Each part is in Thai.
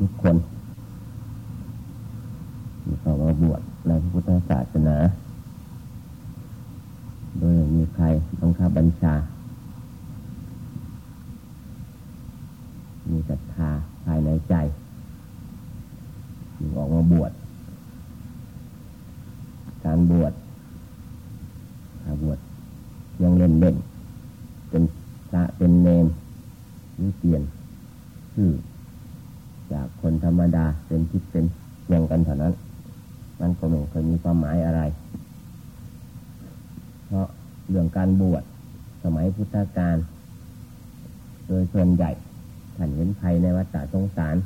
ทุกคนที่เข้ามาบวชในพุทธศาสนา โดยมีใครบังคับบัญชา มีศรัทธาภายในใจจึงออกมาบวช การบวชถ้าบวชยังเล่นเล่นเป็นพระเป็นเนมหรือเปลี่ยนชื่อจากคนธรรมดาเป็นทิศเป็นเพียงกันเท่านั้น มันก็ไม่เคยมีความหมายอะไร เพราะเรื่อง การบวชสมัยพุทธกาลโดยส่วนใหญ่ท่านเห็นภัยในวัฏสงสาร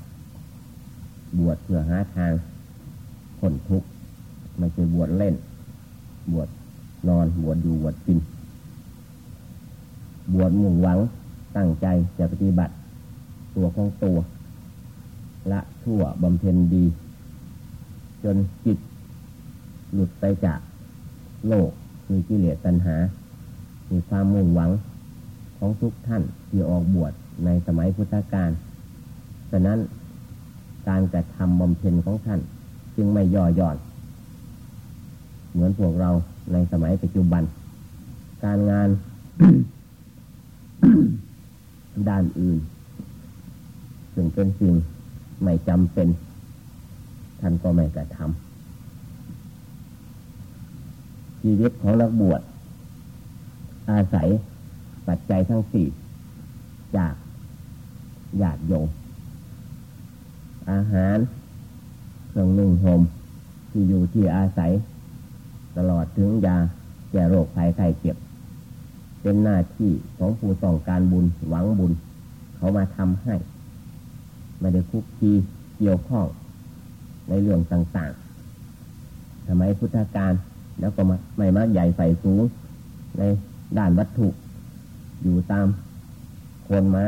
บวชเพื่อหาทางผลทุกข์ไม่ใช่บวชเล่น บวชนอนบวชอยู่บวชกิน บวชมุ่งหวังตั้งใจจะปฏิบัติ ตัวของตัวละชั่วบำเพ็ญดี จนจิตหลุดไปจากโลกมีกิเลสตัณหา มีความมุ่งหวังของทุกท่านที่ออกบวชในสมัยพุทธกาลฉะนั้นการกระทำบำเพ็ญของท่าน จึงไม่ย่อหย่อน เหมือนพวกเราในสมัยปัจจุบัน การงานด้านอื่น ซึ่งเป็นสิ่งไม่จำเป็น ท่านก็ไม่กระทำชีวิตของนักบวช อาศัยปัจจัยทั้งสี่จากญาติโยมอาหารเครื่องนุ่งห่มที่อยู่ที่อาศัย ตลอดถึงยาแก้โรคภัยไข้เจ็บ เป็นหน้าที่ของผู้ต้องการบุญหวังบุญ เขามาทำให้ ไม่ได้คุกคีเกี่ยวข้องในเรื่องต่างๆทำไมพุทธการแล้วก็มาไม่มาใหญ่ใส่สูงใน ด้านวัตถุ อยู่ตามโคนไม้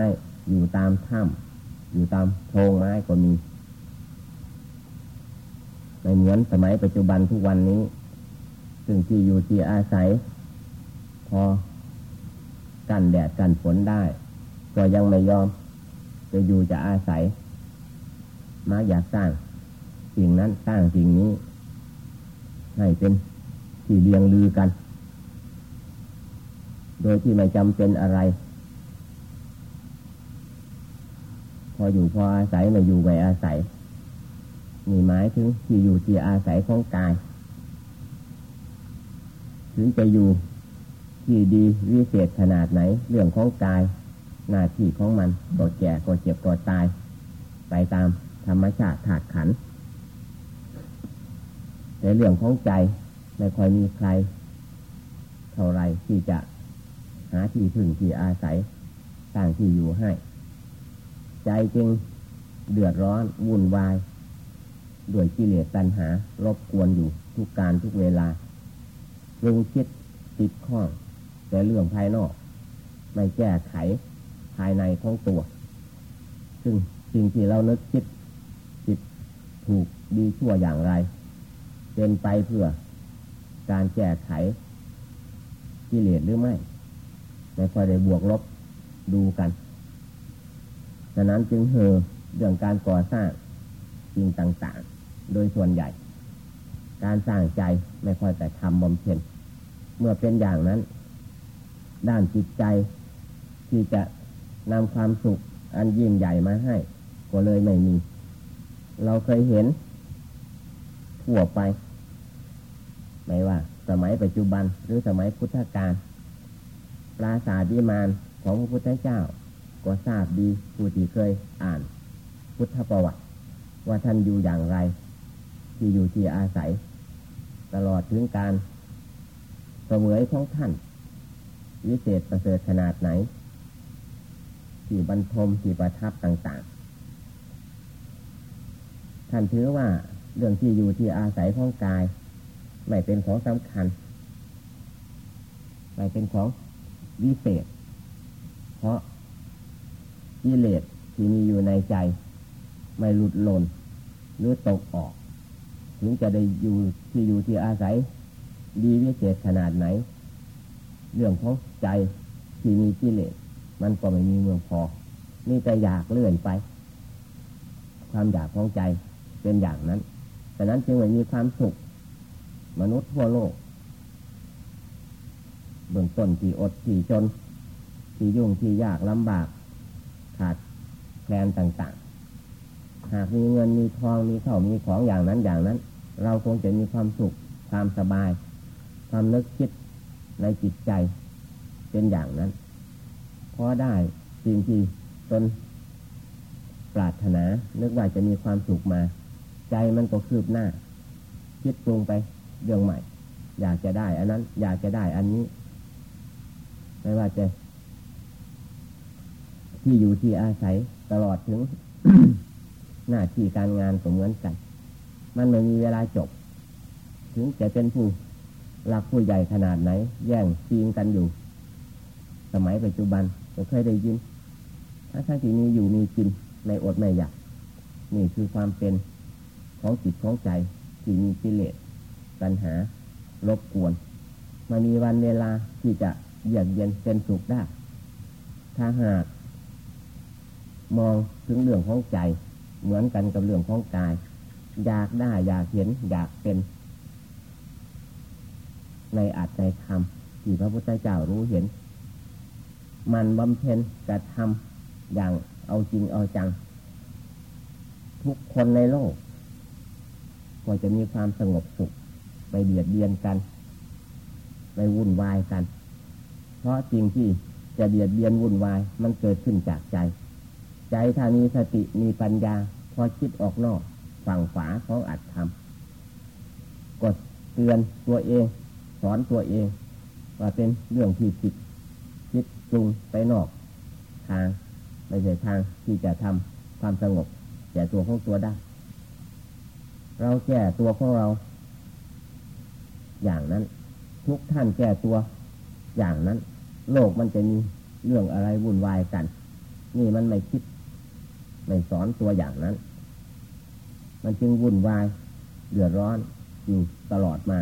อยู่ตามถ้ำอยู่ตามโพรงไม้ก็มีไม่เหมือนสมัยปัจจุบันทุกวันนี้ ซึ่งที่อยู่ที่อาศัย พอกันแดดกันฝนได้ ก็ยังไม่ยอม จะอยู่จะอาศัยมาอยากสร้างสิ่งนั้นสร้างสิ่งนี้ ให้เป็นที่เลียงลือกัน โดยที่ไม่จำเป็นอะไร พออยู่พออาศัยไม่อยู่ไม่อาศัยมีหมายถึงที่อยู่ที่อาศัยของกาย ถึงจะอยู่ที่ดีวิเศษขนาดไหน เรื่องของกาย หน้าที่ของมันก็แก่ก็เจ็บก็ตาย ไปตามธรรมชาติถาดขันในเรื่องของใจไม่ค่อยมีใคร เท่าไรที่จะ หาที่พึ่งที่อาศัยสร้างที่อยู่ให้ ใจจึงเดือดร้อนวุ่นวายด้วยกิเลสตัณหารบกวนอยู่ทุกการทุกเวลาลุงคิดติดข้องแต่เรื่องภายนอก ไม่แก้ไขภายในของตัว ซึ่งสิ่งที่เรานึกคิดติดถูกดีชั่วอย่างไร เป็นไปเพื่อการแก้ไขกิเลสหรือไม่ ไม่ค่อยได้บวกลบดูกันฉะนั้นจึงเหอเรื่องการก่อสร้างสิ่งต่าง ๆ โดยส่วนใหญ่ การสร้างใจไม่ค่อยแต่ทำบำเพ็ญเมื่อเป็นอย่างนั้น ด้านจิตใจที่จะนำความสุขอันยิ่งใหญ่มาให้ ก็เลยไม่มี เราเคยเห็นทั่วไป ไม่ว่า สมัยปัจจุบันหรือสมัยพุทธกาล ปราสาทวิมานของพระพุทธเจ้า ก็ทราบดีผู้ที่เคยอ่าน พุทธประวัติ ว่าท่านอยู่อย่างไร ที่อยู่ที่อาศัย ตลอดถึงการเสวยของท่านวิเศษประเสริฐขนาดไหน ที่บรรทมที่ประทับต่างๆ ท่านถือว่าเรื่องที่อยู่ที่อาศัยของกาย ไม่เป็นของสำคัญ ไม่เป็นของ วิเศษ เพราะกิเลสที่มีอยู่ในใจ ไม่หลุดหล่นหรือตกออก ถึงจะได้อยู่ที่อยู่ที่อาศัย ดีวิเศษขนาดไหน เรื่องของใจที่มีกิเลสมันก็ไม่มีเมืองพอนี่จะอยากเลื่อนไป ความอยากของใจเป็นอย่างนั้นแต่นั้นจึงไม่มีความสุข มนุษย์ทั่วโลก เบื้องต้นที่อดที่จน ที่ยุ่งที่ยากลำบาก ขาดแคลนต่างๆ หากมีเงินมีทองมีเข้ามีของอย่างนั้นอย่างนั้น เราคงจะมีความสุขความสบาย ความนึกคิดในจิตใจเป็นอย่างนั้นเพราะได้สิ่งที่ตนปรารถนานึกว่าจะมีความสุขมา ใจมันก็คืบหน้า คิดปรุงไปเรื่องใหม่ อยากจะได้อันนั้น อยากจะได้อันนี้ ไม่ว่าจะที่อยู่ที่อาศัยตลอดถึง หน้าที่การงานก็เหมือนกัน มันไม่มีเวลาจบ ถึงจะเป็นผู้รักผู้ใหญ่ขนาดไหน แย่งชิงกันอยู่ สมัยปัจจุบันก็เคยได้ยินถ้าท่านที่มีอยู่มีกินในอดไม่อยากนี่คือความเป็นของจิตของใจที่มีกิเลสปัญหา รบกวนมามีวันเวลาที่จะ เยือกเย็นเป็นสุขได้ ถ้าหาก มองถึงเรื่องของใจ เหมือนกันกับเรื่องของกาย อยากได้อยากเห็นอยากเป็น ในอาจในธรรมที่พระพุทธเจ้ารู้เห็น มันบำเพ็ญกระทำอย่างเอาจริงเอาจัง ทุกคนในโลกก็จะมีความสงบสุข ไม่เบียดเบียนกัน ไม่วุ่นวายกัน เพราะจริงที่จะเบียดเบียนวุ่นวาย มันเกิดขึ้นจากใจ ใจถ้ามีสติมีปัญญา พอคิดออกนอกฝั่งฝาของอัดทำกดเตือนตัวเอง สอนตัวเอง ว่าเป็นเรื่องที่ผิดคิดปรุงไปนอก ทางไม่ใช่ทางที่จะทำความสงบแก่ตัวของตัวได้ เราแก้ตัวของเรา อย่างนั้น ทุกท่านแก้ตัว อย่างนั้น โลกมันจะมีเรื่องอะไรวุ่นวายกัน นี่มันไม่คิด ไม่สอนตัวอย่างนั้น มันจึงวุ่นวายเดือดร้อนอยู่ตลอดมา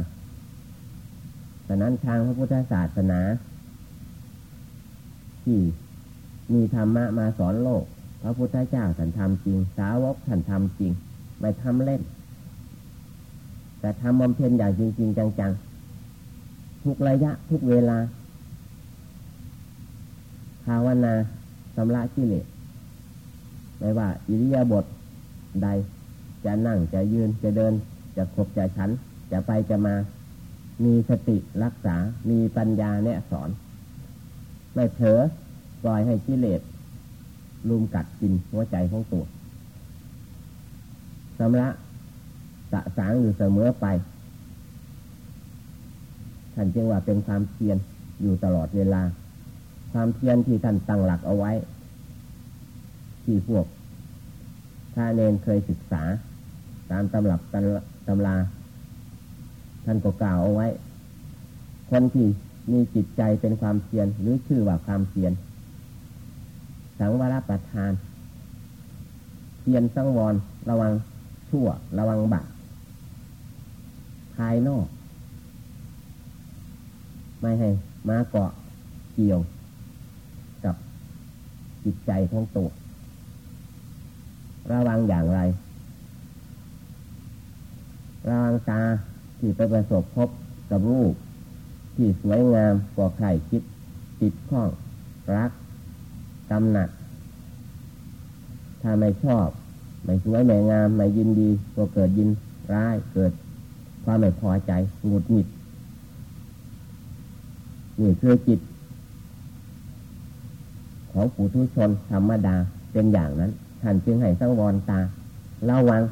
ฉะนั้นทางพระพุทธศาสนา ที่มีธรรมะมาสอนโลก พระพุทธเจ้าท่านทำจริง สาวกท่านทำจริง ไม่ทำเล่น แต่ทำบำเพ็ญอย่างจริงๆจังๆ ทุกระยะทุกเวลา ภาวนาสำระกิเลสไม่ว่าอิริยาบถใด จะนั่งจะยืนจะเดิน จะขบจะฉัน จะไปจะมา มีสติรักษา มีปัญญาแนะสอน ไม่เผลอปล่อยให้กิเลสลุมกัดกินหัวใจของตัวสำระสะสางอยู่เสมอไป ท่านจึงว่าเป็นความเพียรอยู่ตลอดเวลา ความเพียรที่ท่านตั้งหลักเอาไว้ ที่พวกถ้านเนนเคยศึกษา ตามตำรับตำรา ท่านก็กล่าวเอาไว้ คนที่มีจิตใจเป็นความเพียรหรือชื่อว่าความเพียรสังวรประทาน เพียรสังวร ระวังชั่ว ระวังบาปภายนอก ไม่ให้มาเกาะเกี่ยว จิตใจของตัวระวังอย่างไร ระวังตาที่ไปประสบพบกับรูป ที่สวยงามกว่าใครคิดติดข้อง รักกำหนัดถ้าไม่ชอบ ไม่สวยไม่งาม ไม่ยินดี ก็เกิดยินร้ายเกิดความไม่พอใจหงุดหงิดนี่คือจิต ของผู้ทุชนธรรมดาเป็นอย่างนั้น ท่านจึงให้สังวรตาระวัง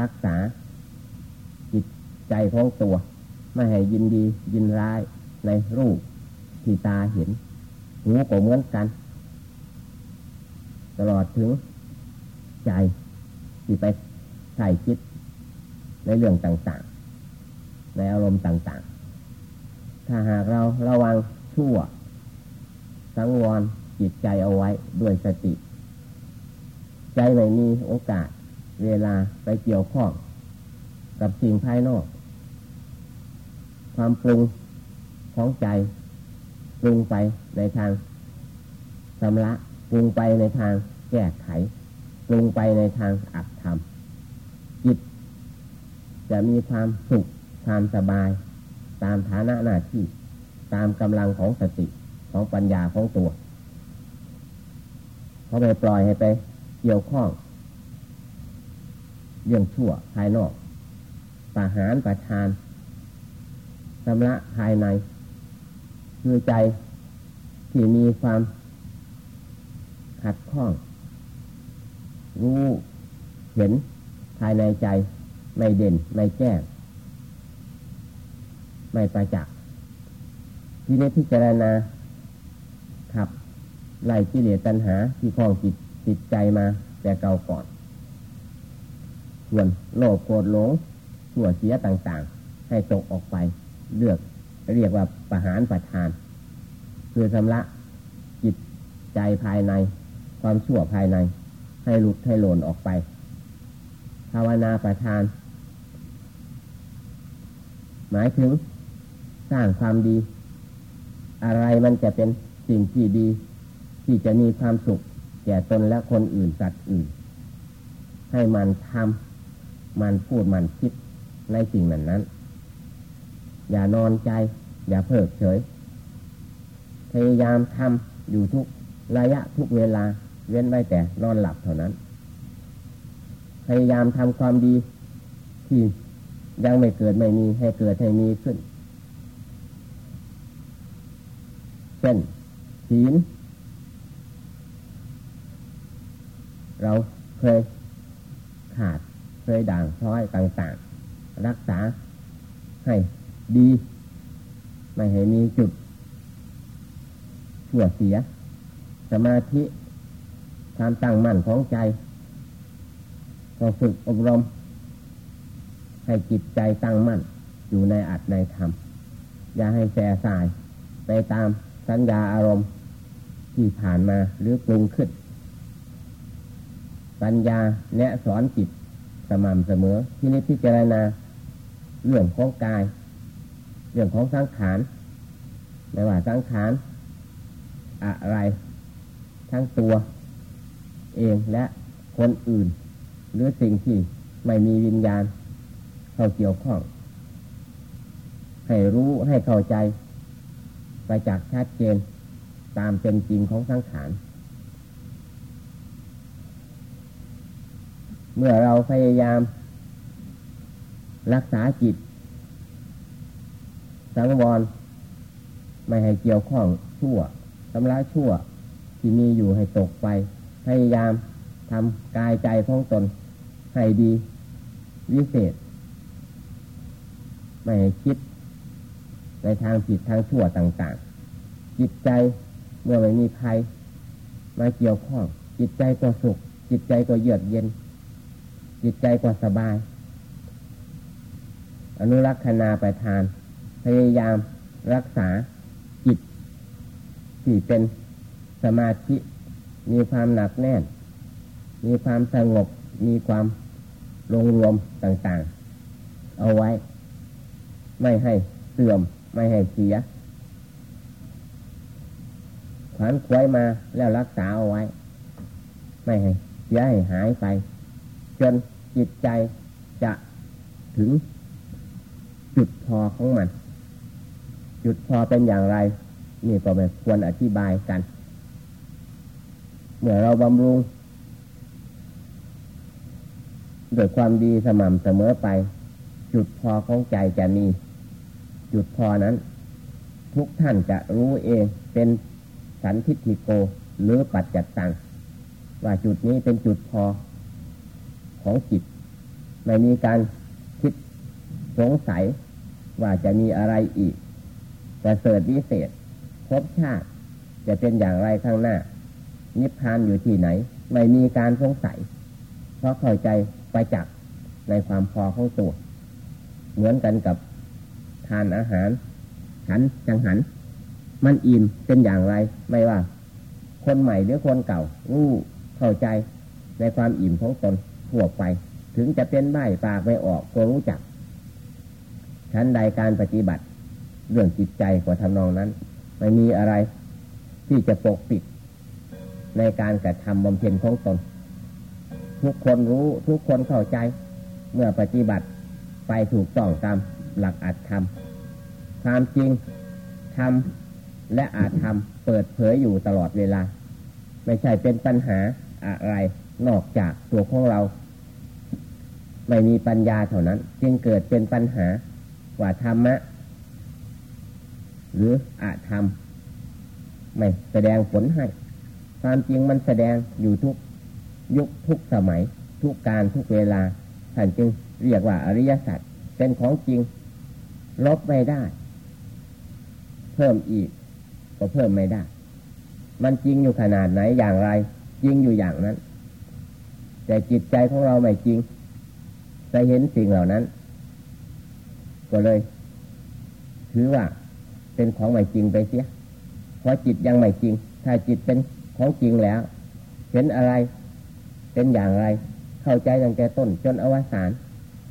รักษา จิตใจของตัว ไม่ให้ยินดียินร้ายในรูปที่ตาเห็นหูก็เหมือนกัน ตลอดถึงใจที่ไปใส่คิดในเรื่องต่างๆ ในอารมณ์ต่างๆ ถ้าหากเราระวังชั่ว สังวร จิตใจเอาไว้ด้วยสติ ใจไม่มีโอกาส เวลาไปเกี่ยวข้องกับสิ่งภายนอก ความปรุงของใจปรุงไปในทางชำระปรุงไปในทางแก้ไขปรุงไปในทางอักธรรมจิต จะมีความสุขความสบาย ตามฐานะหน้าที่ ตามกำลังของสติของปัญญาของตัว เขาไปปล่อยให้ไปเกี่ยวข้อง เรื่องชั่วภายนอกประหารประทานชำระภายใน คือใจที่มีความขัดข้อง รู้เห็นภายในใจ ไม่เด่น ไม่แจ้ง ไม่ประจักษ์ที่นี้พิจารณา ไล่กิเลสตัณหาที่คล้องจิตจิตใจมา แต่เก่าก่อนส่วนโลภโกรธหลงชั่วเสียต่างๆ ให้ตกออกไป เลือกเรียกว่าประหารประทาน คือชำระจิตใจภายใน ความชั่วภายใน ให้หลุดให้หล่นออกไป ภาวนาประทาน หมายถึงสร้างความดี อะไรมันจะเป็นสิ่งที่ดี ที่จะมีความสุข แก่ตนและคนอื่นสัตว์อื่น ให้มันทำมันพูดมันคิดในสิ่งนั้นนั้น อย่านอนใจ อย่าเพิกเฉย พยายามทำอยู่ทุกระยะทุกเวลา เว้นไว้แต่นอนหลับเท่านั้น พยายามทำความดีที่ยังไม่เกิดไม่มีให้เกิดให้มีขึ้น เช่นศีล เราเคยขาดเคยด่างพร้อยต่างๆ รักษาให้ดี ไม่ให้มีจุดชั่วเสีย สมาธิความตั้งมั่นของใจก็ฝึกอบรม ให้จิตใจตั้งมั่น อยู่ในอัตในธรรม อย่าให้แสสายไปตามสัญญาอารมณ์ที่ผ่านมาหรือปรุงขึ้น ปัญญาแนะสอนจิตสม่ำเสมอ ที่นี้พิจารณาเรื่องของกาย เรื่องของสังขารไม่ว่าสังขารอะไร ทั้งตัวเองและคนอื่น หรือสิ่งที่ไม่มีวิญญาณ เข้าเกี่ยวข้อง ให้รู้ให้เข้าใจ ไปจากชัดเจนตามเป็นจริงของสังขาร เมื่อเราพยายาม รักษาจิต สังวร ไม่ให้เกี่ยวข้องชั่วทำร้ายชั่ว ที่มีอยู่ให้ตกไป พยายามทำกายใจของตน ให้ดีวิเศษ ไม่ให้คิด ในทางผิดทางชั่วต่าง ๆ จิตใจเมื่อไม่มีใครมาเกี่ยวข้อง จิตใจก็สุข จิตใจก็เยือกเย็น จิตใจก็สบาย อนุรักษณาไปทาน พยายามรักษาจิตที่เป็นสมาธิ มีความหนักแน่น มีความสงบ มีความรวมรวมต่างๆ เอาไว้ ไม่ให้เสื่อม ไม่ให้เสียขวัญควยมาแล้วรักษาเอาไว้ ไม่ให้เสียให้หายไป จนจิตใจจะถึงจุดพอของมัน จุดพอเป็นอย่างไร นี่ก็ไม่ควรอธิบายกัน เมื่อเราบำรุงโดยความดีสม่ำเสมอไป จุดพอของใจจะมี จุดพอนั้น ทุกท่านจะรู้เองเป็นสันทิฏฐิโกหรือปัจจัตตัง ว่าจุดนี้เป็นจุดพอ ของจิต ไม่มีการคิดสงสัยว่าจะมีอะไรอีกแต่เสดวิเศษพบชาติจะเป็นอย่างไรข้างหน้า นิพพานอยู่ที่ไหน ไม่มีการสงสัย เพราะเข้าใจไปจักในความพอของตัวเหมือนกันกับทานอาหาร ฉันจังหัน มันอิ่มเป็นอย่างไร ไม่ว่า คนใหม่หรือคนเก่ารู้เข้าใจในความอิ่มของตน ทั่วไป ถึงจะเป็นใบปากไม่ออกก็รู้จัก ชั้นใดการปฏิบัติ เรื่องจิตใจกว่าทำนองนั้น ไม่มีอะไรที่จะปกปิด ในการกระทำบำเพ็ญของตน ทุกคนรู้ทุกคนเข้าใจ เมื่อปฏิบัติไปถูกต้องตามหลักอัตธรรมความจริงทำและอาจทำเปิดเผยอยู่ตลอดเวลา ไม่ใช่เป็นปัญหาอะไรนอกจากตัวของเรา ไม่มีปัญญาเท่านั้น จึงเกิดเป็นปัญหาว่าธรรมะ หรืออาธรรม ไม่แสดงผลให้ความจริงมันแสดงอยู่ทุกยุคทุกสมัย ทุกการทุกเวลาท่านจึงเรียกว่าอริยสัจเป็นของจริง ลบไม่ได้ เพิ่มอีก ก็เพิ่มไม่ได้ มันจริงอยู่ขนาดไหนอย่างไร จริงอยู่อย่างนั้น แต่จิตใจของเราไม่จริง ไปเห็นสิ่งเหล่านั้น ก็เลย ถือว่าเป็นของไม่จริงไปเสียเพราะจิตยังไม่จริง ถ้าจิตเป็นของจริงแล้ว เห็นอะไรเป็นอย่างไร เข้าใจตั้งแต่ต้นจนอวสาน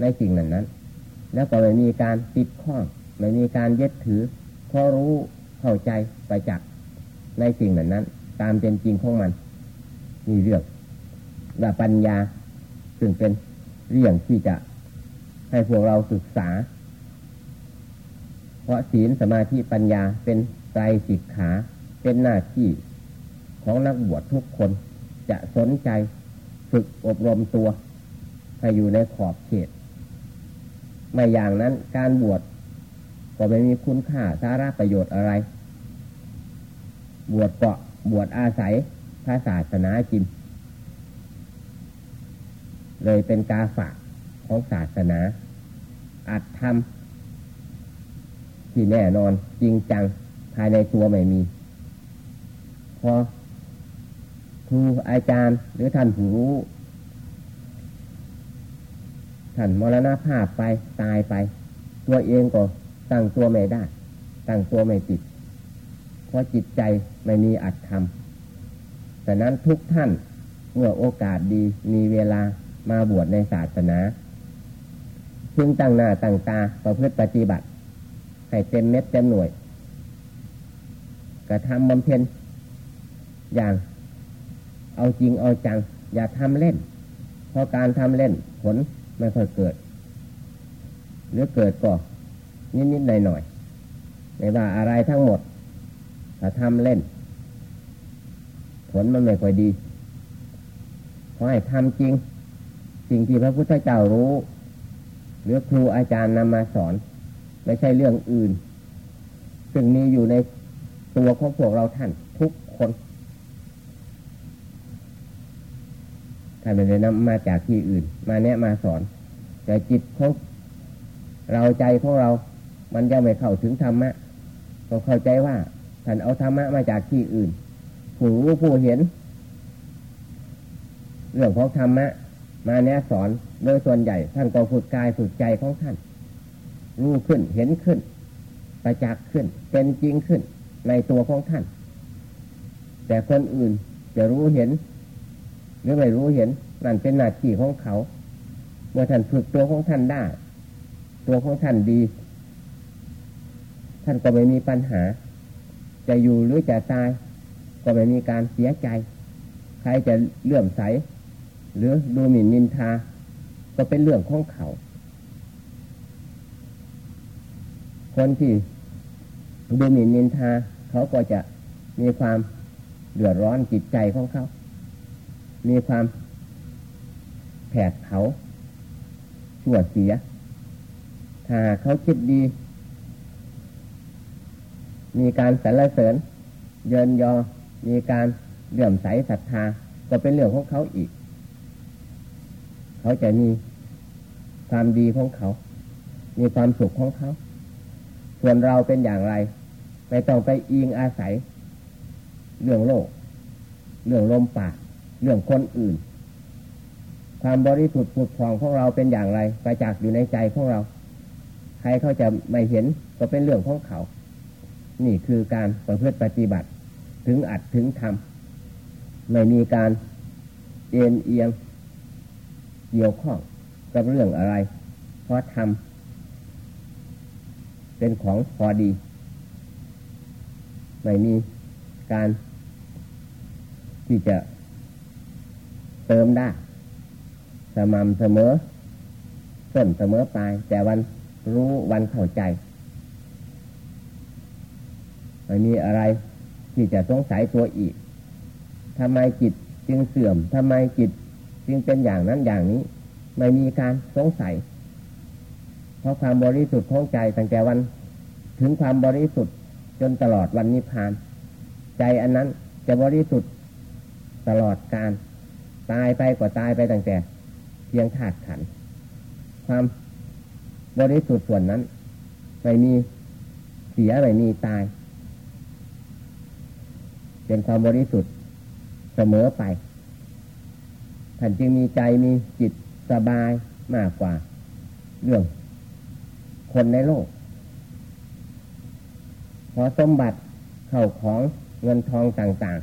ในสิ่งนั้นนั้น แล้วก็ไม่มีการติดข้องไม่มีการยึดถือเพราะรู้เข้าใจไปจากในสิ่งนั้นนั้น ตามเป็นจริงของมัน มีเรื่องว่าปัญญาซึ่งเป็น เรื่องที่จะให้พวกเราศึกษา เพราะศีลสมาธิปัญญาเป็นไตรสิกขาเป็นหน้าที่ของนักบวชทุกคนจะสนใจฝึกอบรมตัว ให้อยู่ในขอบเขต ไม่อย่างนั้นการบวชก็ไม่มีคุณค่าสาระประโยชน์อะไร บวชเกาะบวชอาศัยพระศาสนาจิม เลยเป็นกาฝากของศาสนา อัดทำที่แน่นอนจริงจังภายในตัวไม่มี พอครูอาจารย์หรือท่านผู้รู้ท่านมรณภาพไปตายไป ตัวเองก็ตั้งตัวไม่ได้ ตั้งตัวไม่ติด เพราะจิตใจไม่มีอัดทำแต่นั้นทุกท่านเมื่อโอกาสดีมีเวลา มาบวชในศาสนาพึงตั้งหน้าตั้งตาประพฤติปฏิบัติ ให้เต็มเม็ดเต็มหน่วย กระทำบำเพ็ญอย่าง เอาจริงเอาจัง อย่าทำเล่น เพราะการทำเล่นผลไม่ค่อยเกิด หรือเกิดก็นิดๆหน่อยๆไม่ว่าอะไรทั้งหมดถ้าทำเล่น ผลมันไม่ค่อยดีขอให้ทำจริง สิ่งที่พระพุทธเจ้ารู้ หรือครูอาจารย์นำมาสอน ไม่ใช่เรื่องอื่น ซึ่งมีอยู่ในตัวของพวกเราท่านทุกคนท่านไม่ได้นำมาจากที่อื่น มาแนะมาสอน แต่จิตของเราใจของเรา มันยังไม่เข้าถึงธรรมะก็เข้าใจว่าท่านเอาธรรมะมาจากที่อื่น ผู้รู้ผู้เห็น เรื่องของธรรมะ มาแนะสอนโดยส่วนใหญ่ท่านก็ฝึกกายฝึกใจของท่าน รู้ขึ้นเห็นขึ้น ประจักษ์ขึ้น เป็นจริงขึ้นในตัวของท่าน แต่คนอื่นจะรู้เห็น หรือไม่รู้เห็นนั่นเป็นหน้าที่ของเขา เมื่อท่านฝึกตัวของท่านได้ ตัวของท่านดี ท่านก็ไม่มีปัญหา จะอยู่หรือจะตาย ก็ไม่มีการเสียใจ ใครจะเลื่อมใส หรือดูหมิ่นนินทา ก็เป็นเรื่องของเขา คนที่ดูหมิ่นนินทา เขาก็จะมีความเดือดร้อนจิตใจของเขา มีความแผดเผาชั่วเสีย ถ้าเขาคิดดี มีการสรรเสริญ เยินยอ มีการเลื่อมใสศรัทธา ก็เป็นเรื่องของเขาอีก เขาจะมีความดีของเขา มีความสุขของเขา ส่วนเราเป็นอย่างไร ไม่ต้องไปอิงอาศัย เรื่องโลก เรื่องลมปาก เรื่องคนอื่น ความบริสุทธิ์ผุดผ่องของเราเป็นอย่างไรประจักษ์อยู่ในใจของเรา ใครเขาจะไม่เห็นก็เป็นเรื่องของเขา นี่คือการประพฤติปฏิบัติ ถึงอัดถึงทำไม่มีการเอ็นเอียง เกี่ยวข้องกับเรื่องอะไร เพราะทำเป็นของพอดี ไม่มีการที่จะเติมได้ สม่ำเสมอต้นเสมอปลายแต่วันรู้วันเข้าใจไม่มีอะไรที่จะสงสัยตัวอีกทำไมจิตจึงเสื่อมทำไมจิต จึงเป็นอย่างนั้นอย่างนี้ ไม่มีการสงสัย เพราะความบริสุทธิ์ของใจตั้งแต่วัน ถึงความบริสุทธิ์จนตลอดวันนิพพาน ใจอันนั้นจะบริสุทธิ์ตลอดการตายไปกว่าตายไปตั้งแต่ เพียงขาดขัน ความบริสุทธิ์ส่วนนั้นไม่มีเสียไม่มีตาย เป็นความบริสุทธิ์เสมอไป ท่านจึงมีใจมีจิตสบายมากกว่า เรื่อง คนในโลก พอสมบัติเข้าของเงินทองต่าง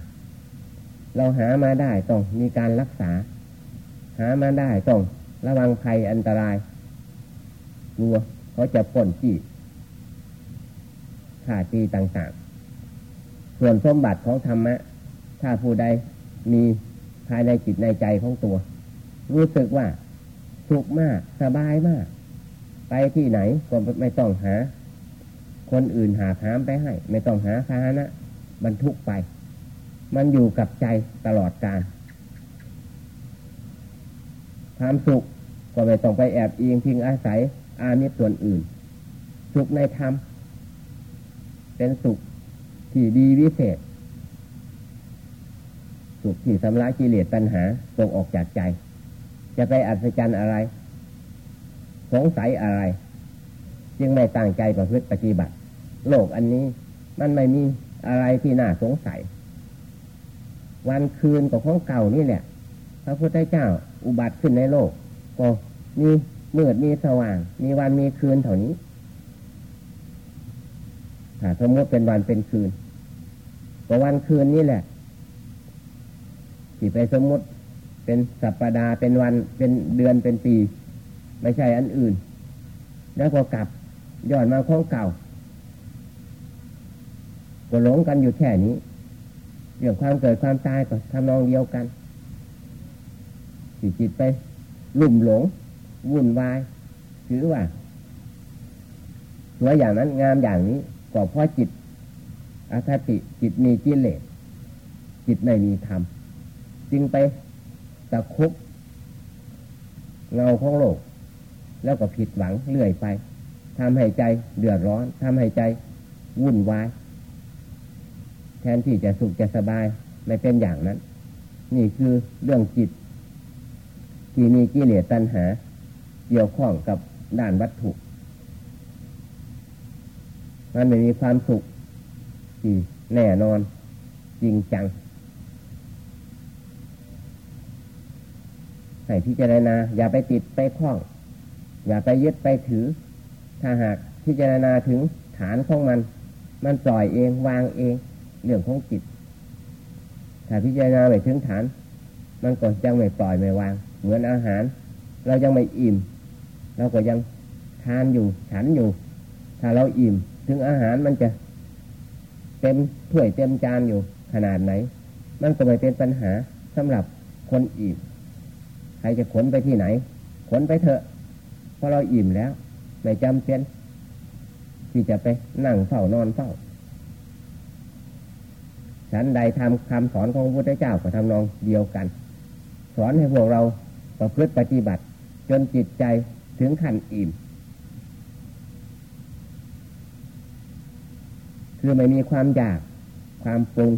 ๆ เราหามาได้ต้องมีการรักษา หามาได้ต้องระวังภัยอันตรายกลัวเขาจะป่นจี้ข่าจีต่างๆ ส่วนสมบัติของธรรมะ ถ้าผู้ใดมี ภายในจิตในใจของตัว รู้สึกว่าสุขมากสบายมาก ไปที่ไหนก็ไม่ต้องหา คนอื่นหาถามไปให้ ไม่ต้องหาพาหนะบรรทุกไป มันอยู่กับใจตลอดกาลความสุขก็ไม่ต้องไปแอบอิงพิงอาศัย อามิตส่วนอื่น สุขในธรรมเป็นสุขที่ดีวิเศษ สุขที่สำลักกิเลสตัณหาตกออกจากใจ จะไปอัศจรรย์อะไร สงสัยอะไร จึงไม่ตั้งใจประพฤติปฏิบัติ โลกอันนี้มันไม่มีอะไรที่น่าสงสัย วันคืนกับของเก่านี่แหละ พระพุทธเจ้าอุบัติขึ้นในโลก ก็มีมืดมีสว่าง มีวันมีคืนเท่านี้ถ้าสมมติเป็นวันเป็นคืนก็วันคืนนี้แหละ ที่ไปสมมติเป็นสัปปดาห์เป็นวันเป็นเดือนเป็นปี ไม่ใช่อันอื่น แล้วก็กลับย้อนมาของเก่าก็หลงกันอยู่แค่นี้เรื่องความเกิดความตายก็ทำนองเดียวกันสิจิตไปลุ่มหลง วุ่นวายถือว่าสวยอย่างนั้นงามอย่างนี้ก็เพราะจิตอาคติจิตมีกิเลสจิตไม่มีธรรม จึงไปตะคุบเงาของโลก แล้วก็ผิดหวังเรื่อยไปทำให้ใจเดือดร้อนทำให้ใจวุ่นวาย แทนที่จะสุขจะสบายไม่เป็นอย่างนั้น นี่คือเรื่องจิต ที่มีกิเลสตัณหา เกี่ยวข้องกับด้านวัตถุ มันไม่มีความสุขที่แน่นอนจริงจัง ให้พิจารณา อย่าไปติดไปคล้อง อย่าไปยึดไปถือ ถ้าหากพิจารณาถึงฐานของมัน มันปล่อยเองวางเอง เรื่องของจิต ถ้าพิจารณาไม่ถึงฐาน มันก็ยังไม่ปล่อยไม่วาง เหมือนอาหาร เรายังไม่อิ่ม เราก็ยังทานอยู่ฉันอยู่ ถ้าเราอิ่ม ถึงอาหารมันจะ เต็มถ้วยเต็มจานอยู่ขนาดไหน มันก็ไม่เป็นปัญหาสำหรับคนอิ่ม รจะขนไปที่ไหน ขนไปเถอะเพราะเราอิ่มแล้ว ไม่จำเป็นที่จะไปนั่งเฝ้านอนเฝ้าฉันใดทำคำสอนของพระพุทธเจ้าก็ทำนองเดียวกัน สอนให้พวกเราประพฤติปฏิบัติ จนจิตใจถึงขั้นอิ่ม คือไม่มีความอยากความปรุง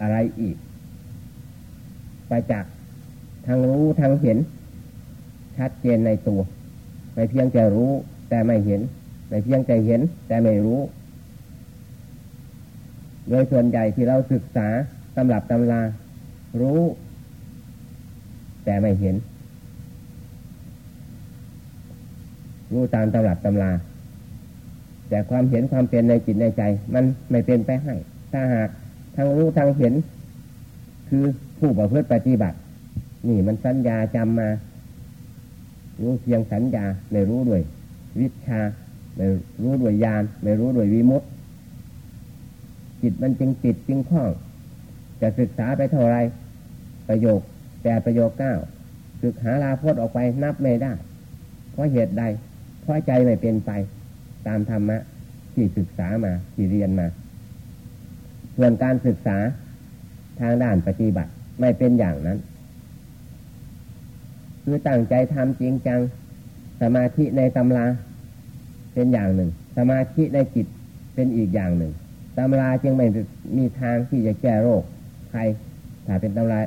อะไรอีก ไปจาก ทางรู้ทางเห็น ชัดเจนในตัว ไม่เพียงแต่รู้ แต่ไม่เห็น ไม่เพียงแต่เห็น แต่ไม่รู้ โดยส่วนใหญ่ที่เราศึกษาตำรับตำรา รู้ แต่ไม่เห็น รู้ตามตำรับตำรา แต่ความเห็นความเป็นในจิตในใจ มันไม่เป็นไปให้ ถ้าหากทางรู้ทางเห็น คือผู้ประพฤติปฏิบัติ นี่มันสัญญาจำมา รู้เพียงสัญญาไม่รู้ด้วย วิชาไม่รู้ด้วยญาณไม่รู้ด้วยวิมุตจิตมันจึงติดจึงคล้อง จะศึกษาไปเท่าไร ประโยคแต่ประโยคเก้าศึกหาลาพจน์ออกไปนับไม่ได้ เพราะเหตุใด เพราะใจไม่เป็นไป ตามธรรมะ ที่ศึกษามาที่เรียนมา ส่วนการศึกษาทางด้านปฏิบัติไม่เป็นอย่างนั้น คือตั้งใจทำจริงจัง สมาธิในตำราเป็นอย่างหนึ่ง สมาธิในจิตเป็นอีกอย่างหนึ่งตำราจึงไม่มีทางที่จะแก้โรคใครถ้าเป็นตำรา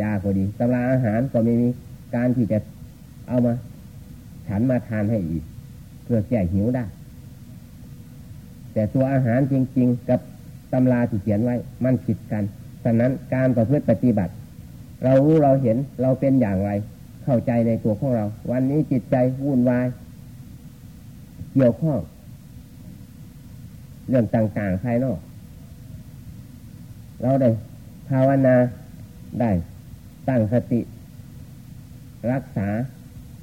ยาก็ดีตำราอาหารก็ไม่มีการที่จะเอามา ฉันมาทานให้อีกเพื่อแก้หิวได้ แต่ตัวอาหารจริง ๆ กับตำราที่เขียนไว้มันผิดกันฉะนั้นการประพฤติปฏิบัติ เรารู้เราเห็นเราเป็นอย่างไร เข้าใจในตัวของเรา วันนี้จิตใจวุ่นวาย เกี่ยวข้องเรื่องต่างๆภายนอก เราได้ภาวนาได้ตั้งสติ รักษา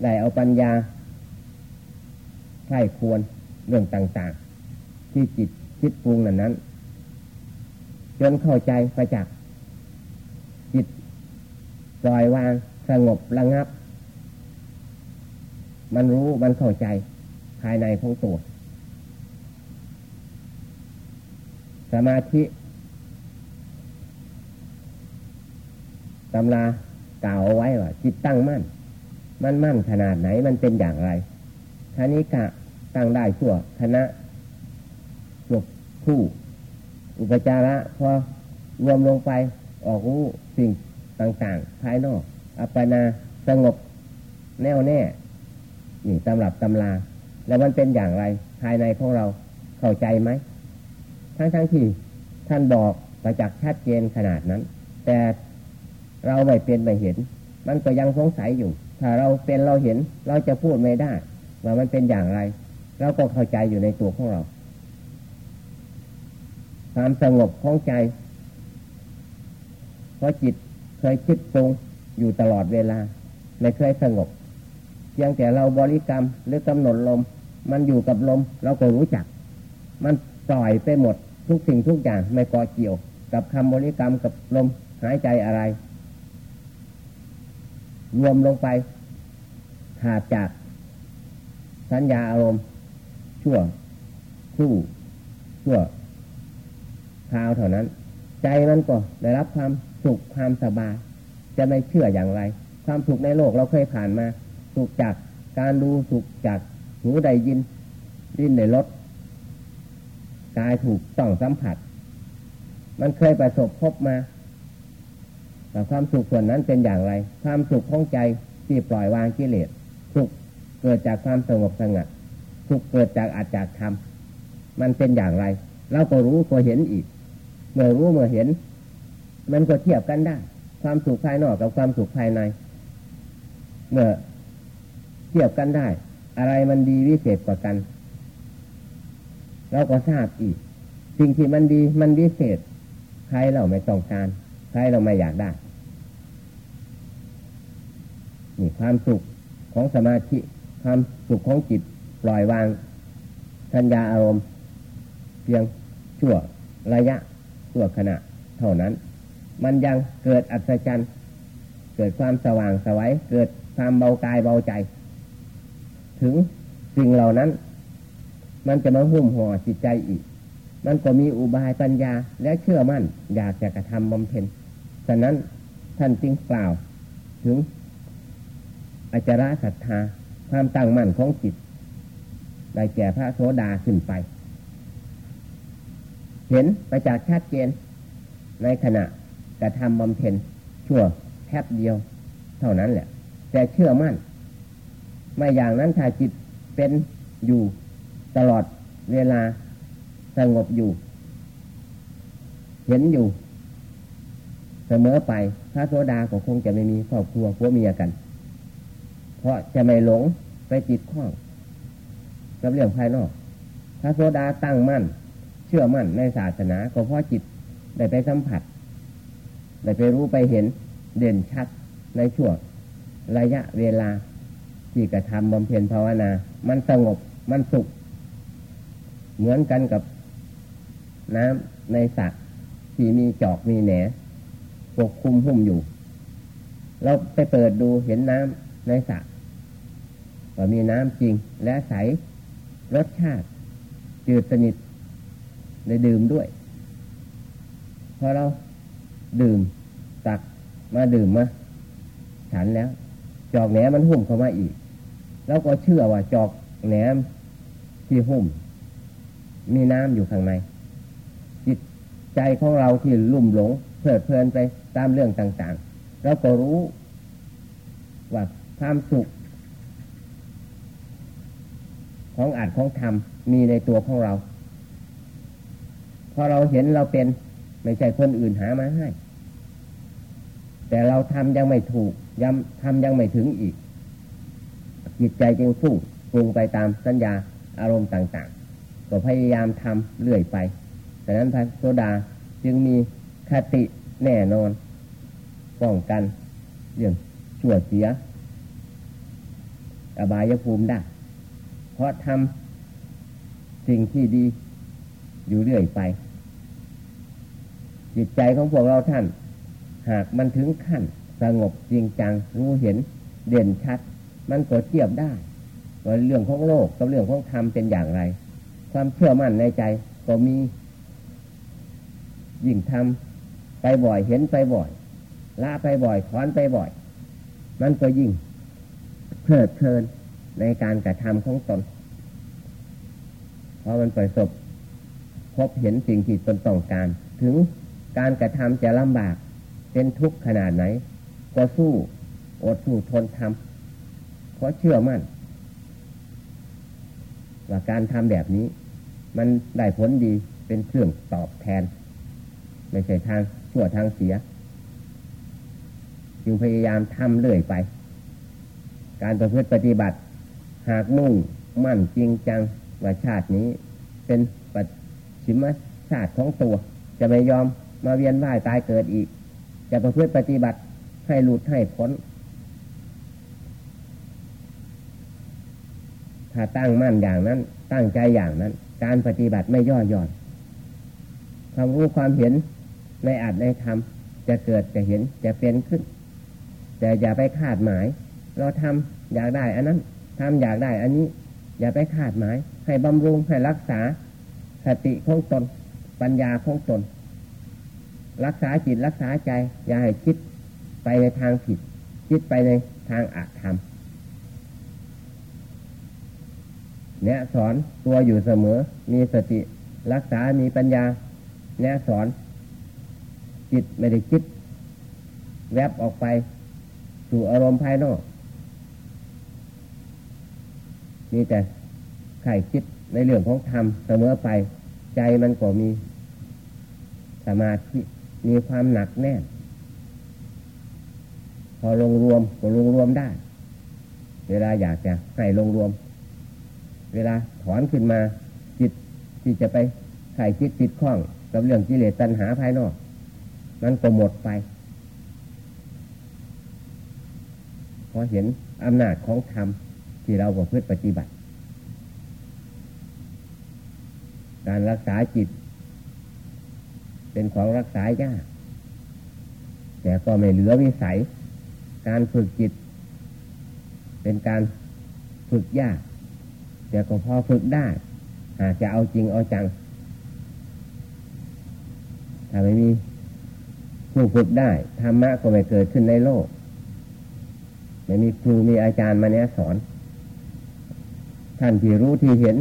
ได้เอาปัญญาใช่ควรเรื่องต่างๆ ที่จิตคิดปรุงนั้นนั้นจนเข้าใจประจักษ์จิตปล่อยวาง สงบระงับ มันรู้มันเข้าใจภายในของตัว สมาธิตำรากล่าวเอาไว้ว่าจิตตั้งมั่น มันมั่นขนาดไหนมันเป็นอย่างไรท่านี้กะตั้งได้ชั่วคณะจบคู่ อุปจาระพอรวมลงไปออกรู้สิ่งต่างๆ ภายนอก อัปปนาสงบแน่วแน่นี่ตำรับตำลา แล้วมันเป็นอย่างไร ภายในของเราเข้าใจไหม ทั้งๆทที่ท่านบอกประจักษ์ชัดเจนขนาดนั้น แต่เราไม่เป็นไม่เห็น มันก็ยังสงสัยอยู่ ถ้าเราเป็นเราเห็นเราจะพูดไม่ได้ ว่ามันเป็นอย่างไร เราก็เข้าใจอยู่ในตัวของเรา ความสงบของใจเพราะจิตเคยคิดตรง อยู่ตลอดเวลา ไม่เคยสงบเพียงแต่เราบริกรรมหรือกำหนดลม มันอยู่กับลม เราก็รู้จัก มันปล่อยไปหมดทุกสิ่งทุกอย่างไม่ก่อเกี่ยว กับคำบริกรรมกับลมหายใจอะไร รวมลงไปขาดจากสัญญาอารมณ์ ชั่วคู่ชั่วคราวเท่านั้น ใจมันก็ได้รับความสุขความสบาย จะไม่เชื่ออย่างไร ความสุขในโลกเราเคยผ่านมาสุขจากการดูสุขจากหูได้ยินดิ้นในรถกายถูกต้องสัมผัส มันเคยประสบพบมาแต่ความสุขส่วนนั้นเป็นอย่างไร ความสุขของใจที่ปล่อยวางกิเลสสุขเกิดจากความสงบสงัดสุขเกิดจากอาจจากธรรมมันเป็นอย่างไร เราก็รู้ก็เห็นอีก เมื่อรู้เมื่อเห็น มันก็เทียบกันได้ ความสุขภายนอกกับความสุขภายใน เมื่อเทียบกันได้ อะไรมันดีวิเศษกว่ากัน เราก็ทราบอีก สิ่งที่มันดีมันวิเศษ ใครเราไม่ต้องการ ใครเราไม่อยากได้นี่ความสุขของสมาธิความสุขของจิตปล่อยวางสัญญาอารมณ์ เพียงชั่วระยะชั่วขณะเท่านั้น มันยังเกิดอัศจรรย์ เกิดความสว่างสวัยเกิดความเบากายเบาใจ ถึงสิ่งเหล่านั้น มันจะมาหุ้มห่อจิตใจอีก มันก็มีอุบายปัญญาและเชื่อมั่น อยากจะกระทำบำเพ็ญฉะนั้นท่านจึงกล่าว ถึงอจาระศรัทธาความตั้งมั่นของจิตได้แก่พระโสดาขึ้นไป เห็นไปจากชัดเจนในขณะ กระทำบำเพ็ญชั่วแทบเดียว เท่านั้นแหละ แต่เชื่อมั่น ไม่อย่างนั้นถ้าจิตเป็นอยู่ตลอดเวลาสงบอยู่ เห็นอยู่ เสมอไปพระโสดาก็คงจะไม่มีครอบครัวผัวเมียกัน เพราะจะไม่หลงไปจิตข้องกับเรื่องภายนอก พระโสดาตั้งมั่น เชื่อมั่นในศาสนาก็เพราะจิตได้ไปสัมผัส ได้ไปรู้ไปเห็นเด่นชัดในช่วงระยะเวลา ที่กระทำบำเพ็ญภาวนา มันสงบมันสุข เหมือนกันกับน้ำในสระที่มีจอกมีแหนปกคลุมหุ้มอยู่ เราไปเปิดดูเห็นน้ำในสระว่ามีน้ำจริงและใสรสชาติจืดสนิทได้ดื่มด้วย พอเรา ดื่ม ตักมาดื่มมาฉันแล้ว จอกแหนมันหุ่มเข้ามาอีก แล้วก็เชื่อว่าจอกแหนมที่หุ่ม มีน้ำอยู่ข้างใน จิตใจของเราที่ลุ่มหลงเพลิดเพลินไปตามเรื่องต่างๆเราก็รู้ว่าความสุขของอาจของธรรมมีในตัวของเรา พอเราเห็นเราเป็น ไม่ใช่คนอื่นหามาให้ แต่เราทำยังไม่ถูกยังทำยังไม่ถึงอีก จิตใจจึงฟุ้งปรุงไปตามสัญญาอารมณ์ต่าง ๆ ก็พยายามทำเรื่อยไปดังนั้นพระโสดาจึงมีคติแน่นอน ป้องกันเรื่องชั่วเสีย อบายภูมิได้ เพราะทำสิ่งที่ดีอยู่เรื่อยไป จิตใจของพวกเราท่าน หากมันถึงขั้น สงบจริงจังรู้เห็นเด่นชัด มันก็เทียบได้ว่าเรื่องของโลกกับเรื่องของธรรมเป็นอย่างไร ความเชื่อมั่นในใจก็มียิ่งทำไปบ่อยเห็นไปบ่อยละไปบ่อยถอนไปบ่อย มันก็ยิ่งเพลิดเพลินในการกระทำของตน เพราะมันประสบพบเห็นสิ่งที่ตนต้องการ ถึง การกระทำจะลำบาก เป็นทุกข์ขนาดไหน ก็สู้อดสู้ทนทำเพราะเชื่อมั่น ว่าการทำแบบนี้ มันได้ผลดีเป็นเครื่องตอบแทน ไม่ใช่ทางชั่วทางเสีย จึงพยายามทำเรื่อยไป การประพฤติปฏิบัติ หากมุ่งมั่นจริงจังว่าชาตินี้ เป็นปัจฉิมชาติของตัว จะไม่ยอม มาเวียนว่ายตายเกิดอีก จะประพฤติปฏิบัติให้หลุดให้พ้นถ้าตั้งมั่นอย่างนั้น ตั้งใจอย่างนั้น การปฏิบัติไม่ย่อหย่อนความรู้ความเห็นในอัดในธรรมจะเกิดจะเห็นจะเป็นขึ้น แต่อย่าไปคาดหมาย เราทำอยากได้อันนั้นทำอยากได้อันนี้ อย่าไปคาดหมาย ให้บำรุงให้รักษาสติของตน ปัญญาของตน รักษาจิตรักษาใจ อย่าให้คิดไปในทางผิด คิดไปในทางอาธรรมเนี่ยสอนตัวอยู่เสมอ มีสติรักษา มีปัญญาเนี่ยสอน จิตไม่ได้คิด แวบออกไป สู่อารมณ์ภายนอกมีแต่ไข่คิดในเรื่องของธรรมเสมอไป ใจมันก็มีสมาธิ มีความหนักแน่น พอลงรวมก็ลงรวมได้ เวลาอยากจะให้ลงรวม เวลาถอนขึ้นมาจิตที่จะไปไข่คิดติดข้องกับเรื่องกิเลสตัณหาภายนอก มันก็หมดไปพอเห็นอำนาจของธรรมที่เราประพฤติปฏิบัติ การรักษาจิต เป็นของรักษายาก แต่ก็ไม่เหลือวิสัย การฝึกจิต เป็นการฝึกยาก แต่ก็พอฝึกได้หากจะเอาจริงเอาจัง ถ้าไม่มีผู้ฝึกได้ธรรมะก็ไม่เกิดขึ้นในโลก ไม่มีครูมีอาจารย์มาแนะสอน ท่านที่รู้ที่เห็น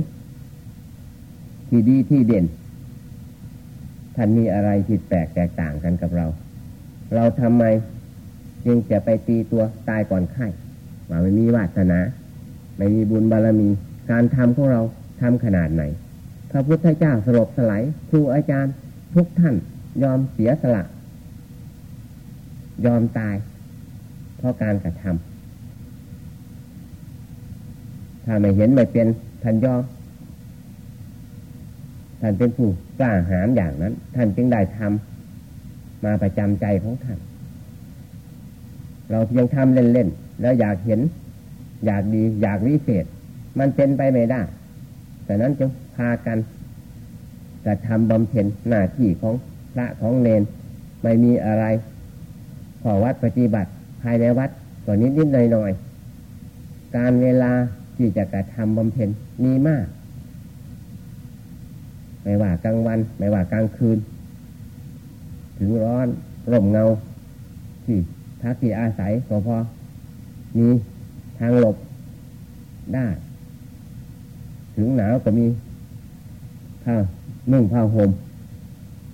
ที่ดีที่เด่น ท่านมีอะไรที่แปลกแตกต่างกันกับเรา เราทำไมจึงจะไปตีตัวตายก่อนไข้ว่าไม่มีวาสนา ไม่มีบุญบารมี การทำของเราทำขนาดไหน พระพุทธเจ้าสลบสลายครูอาจารย์ทุกท่านยอมเสียสละ ยอมตาย เพราะการกระทำถ้าไม่เห็นไม่เป็นท่านยอม ท่านเป็นผู้กล้าหาญอย่างนั้น ท่านจึงได้ทำมาประจำใจของท่าน เราเพียงทำเล่นๆแล้วอยากเห็น อยากดี อยากวิเศษ มันเป็นไปไม่ได้ แต่นั้นจึงพากันจะทำบำเพ็ญหน้าที่ของพระของเนนไม่มีอะไรขอวัดปฏิบัติภายในวัดก็นิดนิดหน่อยหน่อยการเวลาที่จะกระทำบำเพ็ญมีมาก ไม่ว่ากลางวัน ไม่ว่ากลางคืน ถึงร้อนร่มเงา ที่พักที่อาศัยก็พอมีทางหลบได้ ถึงหนาวก็มีผ้านุ่งผ้าห่ม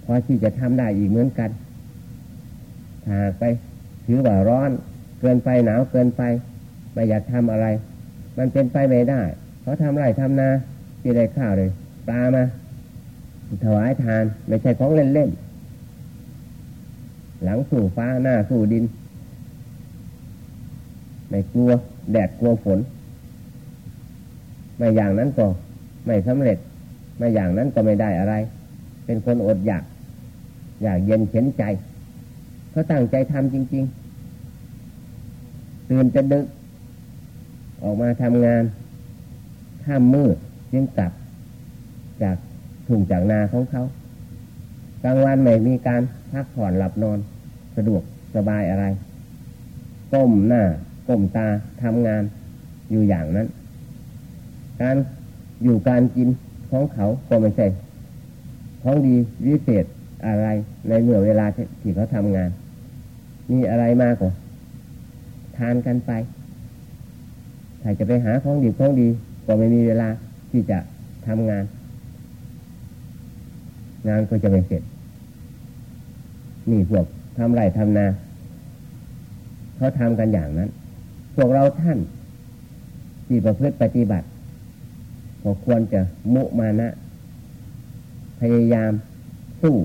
พอที่จะทำได้อีกเหมือนกันหากไปถือว่าร้อนเกินไปหนาวเกินไป ไม่อยากทำอะไร มันเป็นไปไม่ได้เขาทำไรทำนาที่ได้ข้าวเลยปลามา ถวายทานไม่ใช่ของเล่นๆ หลังสู่ฟ้าหน้าสู่ดิน ไม่กลัว แดดกลัวฝน ไม่อย่างนั้นก็ไม่สำเร็จ ไม่อย่างนั้นก็ไม่ได้อะไร เป็นคนอดอยาก อยากเย็นเข็นใจ เขาตั้งใจทำจริง ๆ ตื่นจะดึก ออกมาทำงานข้ามมืดจึงกลับจาก ถุงจากนาของเขากลางวันไม่มีการพักผ่อนหลับนอน สะดวกสบายอะไร ก้มหน้า ก้มตาทำงานอยู่อย่างนั้น การอยู่การกินของเขาก็ไม่ใช่ของดีวิเศษอะไรในเมื่อเวลาที่เขาทำงาน มีอะไรมากกว่าทานกันไปถ้าจะไปหาของดีของดี ก็ไม่มีเวลาที่จะทำงาน งานก็จะไม่เสร็จ นี่พวกทำไรทำนาเขาทำกันอย่างนั้น พวกเราท่าน ที่ประพฤติปฏิบัติก็ควรจะมุมานะ พยายามสู้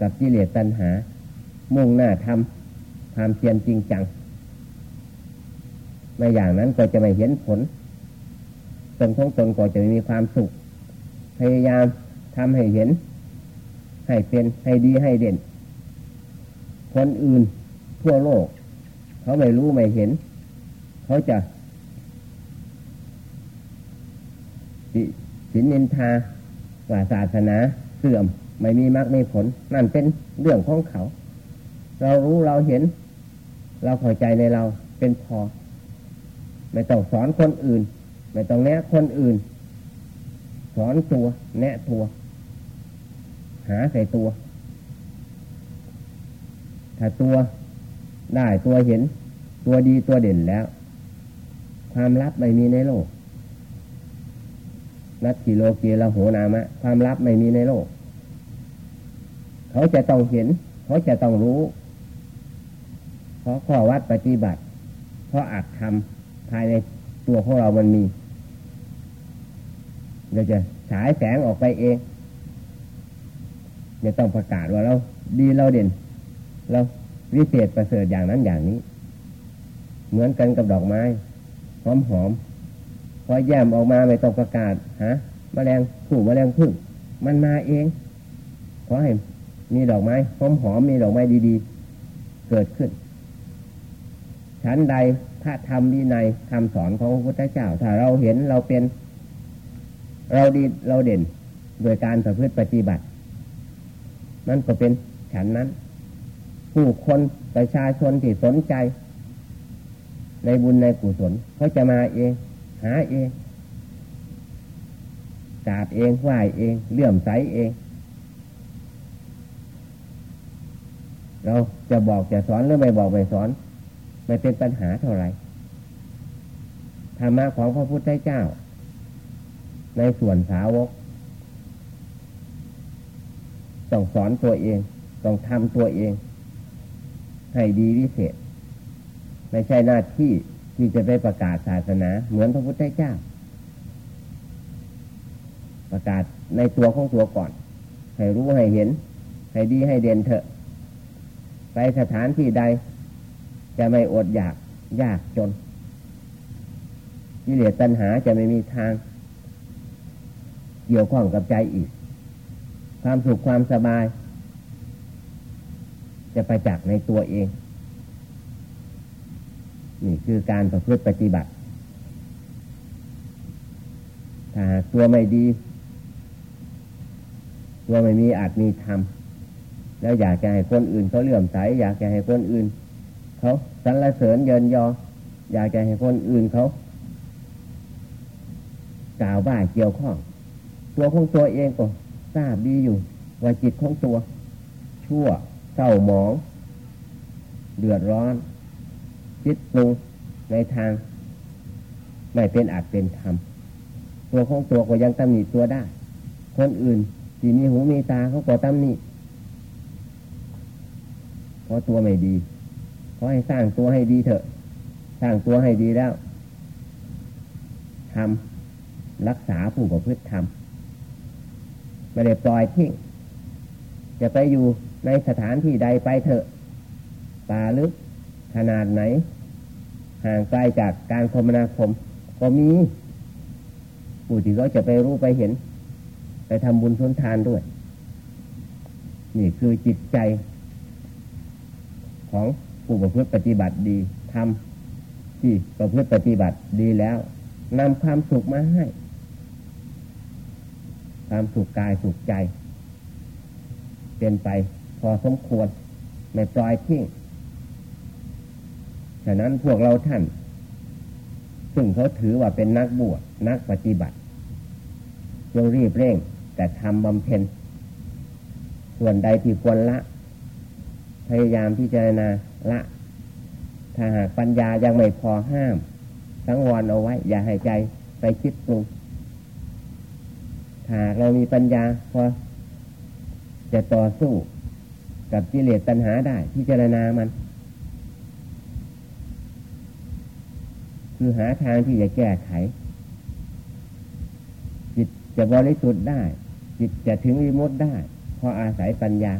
กับกิเลสตัณหา มุ่งหน้าทำความเพียรจริงจังไม่อย่างนั้นก็จะไม่เห็นผลตนของตนก็จะไม่มีความสุข พยายามทำให้เห็น ให้เป็นให้ดีให้เด่น คนอื่นทั่วโลก เขาไม่รู้ไม่เห็น เขาจะสินนินทาว่าศาสนาเสื่อม ไม่มีมรรคไม่ผล นั่นเป็นเรื่องของเขา เรารู้เราเห็น เราเข้าใจในเราเป็นพอ ไม่ต้องสอนคนอื่น ไม่ต้องแนะคนอื่น สอนตัว แนะตัว หาใส่ตัว ถ้าตัวได้ตัวเห็น ตัวดีตัวเด่นแล้ว ความลับไม่มีในโลก นัตถิโลเกละโหนามะ ความลับไม่มีในโลก เขาจะต้องเห็น เขาจะต้องรู้ เพราะข้อวัดปฏิบัติ เพราะอัดทำภายในตัวของเรามันมีเราจะฉายแสงออกไปเอง จะต้องประกาศว่าเราดีเราเด่น เราวิเศษประเสริฐอย่างนั้นอย่างนี้ เหมือนกันกับดอกไม้หอมหอมพอแย้มออกมาไม่ต้องประกาศฮะมแมลงผู้มแมลงพึ่งมันมาเองขอให้มีดอกไม้หอมหอมมีดอกไม้ดีๆ เกิดขึ้นชั้นใดพระธรรมวินัยคำสอนของพระพุทธเจ้า ถ้าเราเห็นเราเป็น เราดีเราเด่น โดยการประพฤติปฏิบัติ นั่นก็เป็นฉันนั้น ผู้คนประชาชนที่สนใจ ในบุญในกุศลเขาจะมาเอง หาเองกราบเองไหว้เองเลื่อมใสเอง เราจะบอกจะสอนหรือไม่บอกไม่สอน ไม่เป็นปัญหาเท่าไหร่ธรรมะของพระพุทธเจ้า ในส่วนสาวก ต้องสอนตัวเอง ต้องทำตัวเอง ให้ดีวิเศษ ไม่ใช่หน้าที่ที่จะไปประกาศศาสนา เหมือนพระพุทธเจ้า ประกาศในตัวของตัวก่อน ให้รู้ให้เห็น ให้ดีให้เด่นเถอะ ไปสถานที่ใด จะไม่อดอยากยากจนกิเลสตัณหาจะไม่มีทาง เกี่ยวข้องกับใจอีก ความสุขความสบาย จะไปจากในตัวเอง นี่คือการประพฤติปฏิบัติ ถ้าตัวไม่ดี ตัวไม่มีอาจมีธรรมแล้วอยากจะให้คนอื่นเขาเลื่อมใสอยากจะให้คนอื่นเขาสรรเสริญเยินยอ อยากจะให้คนอื่นเขากล่าวว่าเกี่ยวข้อง ตัวของตัวเองก็ ทราบดีอยู่ ว่าจิตของตัว ชั่วเศร้าหมอง เดือดร้อน จิตปรุงในทาง ไม่เป็นอาจเป็นธรรม ตัวของตัวก็ยังตำหนิตัวได้ คนอื่นที่มีหูมีตาเขาก็ตำหนิเพราะตัวไม่ดีเขาให้สร้างตัวให้ดีเถอะ สร้างตัวให้ดีแล้วทำรักษาผู้ประพฤติทำ ไม่ได้ปล่อยทิ้งจะไปอยู่ในสถานที่ใดไปเถอะป่าลึกขนาดไหน ห่างไกลจากการคมนาคม ก็มีผู้ที่เขาจะไปรู้ไปเห็น ไปทำบุญทุนทานด้วย นี่คือจิตใจ ของผู้ประพฤติปฏิบัติดีทำที่ประพฤติปฏิบัติดีแล้วนำความสุขมาให้ ความสุขกายสุขใจ เป็นไปพอสมควร ไม่ปล่อยทิ้งฉะนั้นพวกเราท่าน ซึ่งเขาถือว่าเป็นนักบวชนักปฏิบัติจงรีบเร่ง แต่ทำบำเพ็ญส่วนใดที่ควรละ พยายามที่จะนาละ ถ้าหากปัญญายังไม่พอห้าม สังวรเอาไว้ อย่าให้ใจไปคิดปรุง หากเรามีปัญญาพอจะต่อสู้กับกิเลสตัณหาได้พิจารณามัน คือหาทางที่จะแก้ไข จิตจะบริสุทธิ์ได้ จิตจะถึงวิมุตได้เพราะอาศัยปัญญา